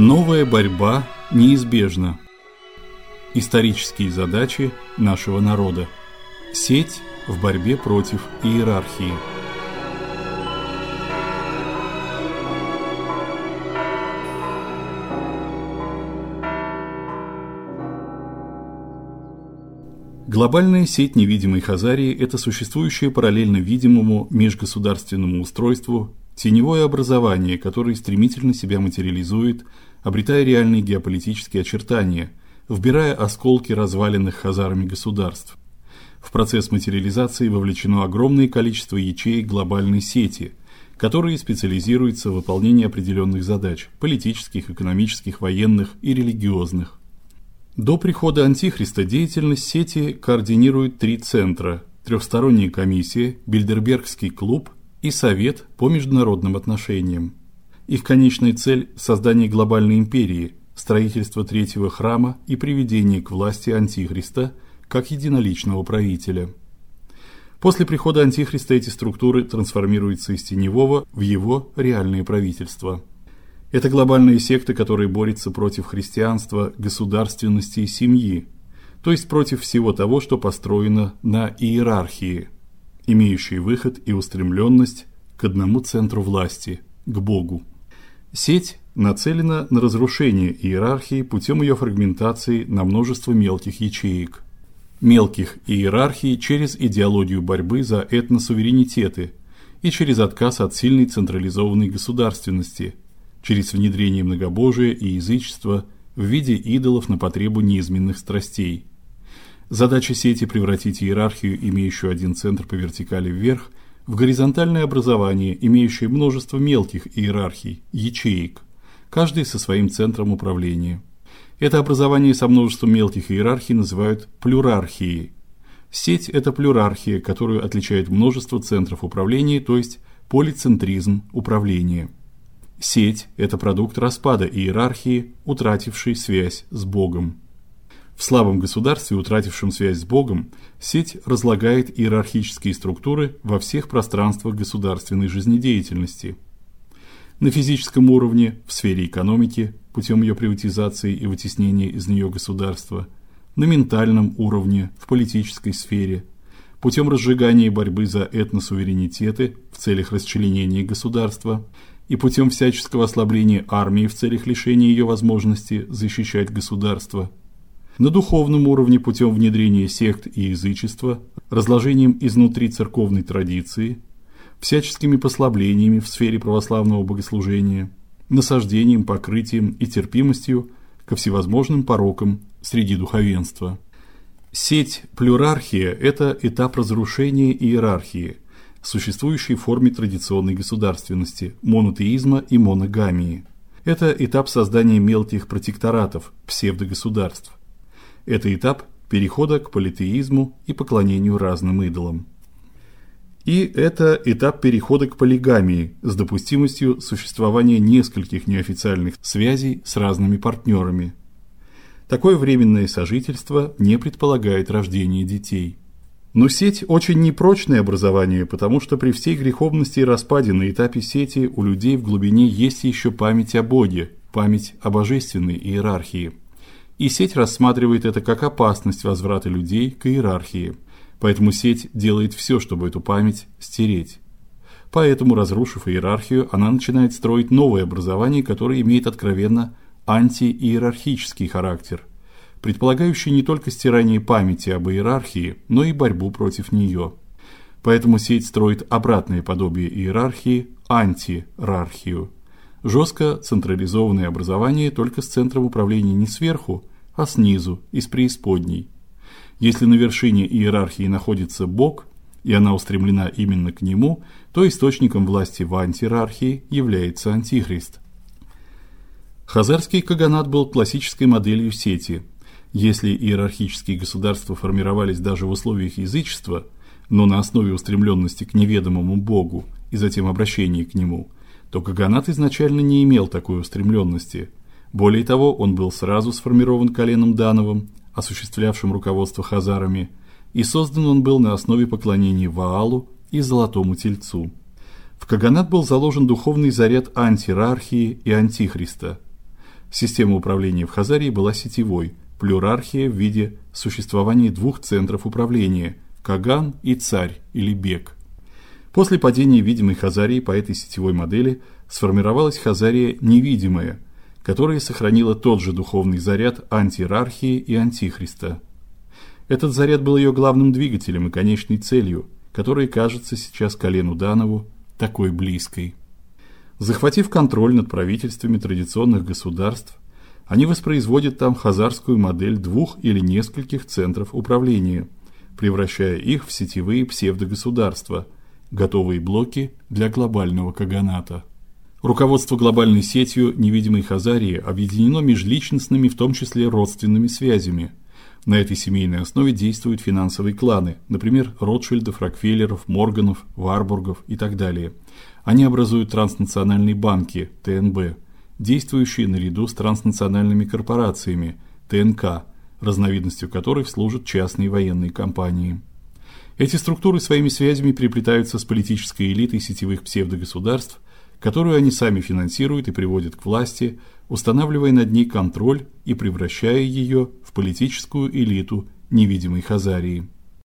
Новая борьба неизбежна. Исторические задачи нашего народа. Сеть в борьбе против иерархии. Глобальная сеть невидимой Хазарии это существующее параллельно видимому межгосударственному устройству теневое образование, которое стремительно себя материализует, обретая реальные геополитические очертания, вбирая осколки разваленных хазарами государств. В процесс материализации вовлечено огромное количество ячеек глобальной сети, которые специализируются в выполнении определенных задач: политических, экономических, военных и религиозных. До прихода антихриста деятельность сети координируют три центра: трехсторонняя комиссия, Бильдербергский клуб и Совет по международным отношениям. Их конечная цель создание глобальной империи, строительство третьего храма и приведение к власти антихриста как единоличного правителя. После прихода антихриста эти структуры трансформируются из теневого в его реальное правительство. Это глобальные секты, которые борются против христианства, государственности и семьи, то есть против всего того, что построено на иерархии, имеющей выход и устремленность к одному центру власти к Богу. Сеть нацелена на разрушение иерархии путем ее фрагментации на множество мелких ячеек. Мелких иерархий через идеологию борьбы за этносуверенитеты и через отказ от сильной централизованной государственности – через внедрение многобожия и язычества в виде идолов на потребу неизменных страстей. Задача сети превратить иерархию, имеющую один центр по вертикали вверх, в горизонтальное образование, имеющее множество мелких иерархий, ячеек, каждый со своим центром управления. Это образование со множеством мелких иерархий называют плюрархией. Сеть это плюрархия, которую отличает множество центров управления, то есть полицентризм управления. Сеть это продукт распада иерархии, утратившей связь с Богом. В слабом государстве, утратившем связь с Богом, сеть разлагает иерархические структуры во всех пространствах государственной жизнедеятельности. На физическом уровне, в сфере экономики, путем ее приватизации и вытеснения из нее государства, на ментальном уровне, в политической сфере, путем разжигания борьбы за этносуверенитеты в целях расчленения государства и путем всяческого ослабления армии в целях лишения ее возможности защищать государство. На духовном уровне путем внедрения сект и язычества, разложением изнутри церковной традиции, всяческими послаблениями в сфере православного богослужения, насаждением, покрытием и терпимостью ко всевозможным порокам среди духовенства. Сеть плюрархия это этап разрушения иерархии – существующей форме традиционной государственности, монотеизма и моногамии. Это этап создания мелких протекторатов, псевдогосударств. Это этап перехода к политеизму и поклонению разным идолам. И это этап перехода к полигамии с допустимостью существования нескольких неофициальных связей с разными партнерами. Такое временное сожительство не предполагает рождение детей. Но сеть очень непрочное образование, потому что при всей греховности и распаде на этапе сети у людей в глубине есть еще память о Боге, память о божественной иерархии. И сеть рассматривает это как опасность возврата людей к иерархии. Поэтому сеть делает все, чтобы эту память стереть. Поэтому, разрушив иерархию, она начинает строить новое образование, которое имеет откровенно антииерархический характер предполагающий не только стирание памяти об иерархии, но и борьбу против нее. Поэтому сеть строит обратное подобие иерархии антиерархию. Жестко централизованное образование только с центром управления не сверху, а снизу, из преисподней. Если на вершине иерархии находится Бог, и она устремлена именно к нему, то источником власти в антиерархии является антихрист. Хазарский каганат был классической моделью сети, если иерархические государства формировались даже в условиях язычества, но на основе устремленности к неведомому богу и затем обращения к нему, то Каганат изначально не имел такой устремленности. Более того, он был сразу сформирован коленом Дановым, осуществлявшим руководство хазарами, и создан он был на основе поклонения Ваалу и Золотому Тельцу. В Каганат был заложен духовный заряд антиерархии и антихриста – Система управления в Хазарии была сетевой, плюрархия в виде существования двух центров управления Каган и царь или бек. После падения видимой Хазарии по этой сетевой модели сформировалась Хазария невидимая, которая сохранила тот же духовный заряд антииерархии и антихриста. Этот заряд был ее главным двигателем и конечной целью, которая кажется сейчас Колену Данову такой близкой. Захватив контроль над правительствами традиционных государств, они воспроизводят там хазарскую модель двух или нескольких центров управления, превращая их в сетевые псевдогосударства, готовые блоки для глобального каганата. Руководство глобальной сетью невидимой Хазарии объединено межличностными, в том числе родственными связями. На этой семейной основе действуют финансовые кланы, например, Ротшильдов, Рокфеллеров, Морганов, Варбургов и так далее. Они образуют транснациональные банки ТНБ, действующие наряду с транснациональными корпорациями ТНК, разновидностью которых служат частные военные компании. Эти структуры своими связями переплетаются с политической элитой сетевых псевдогосударств, которую они сами финансируют и приводят к власти, устанавливая над ней контроль и превращая ее в политическую элиту невидимой Хазарии.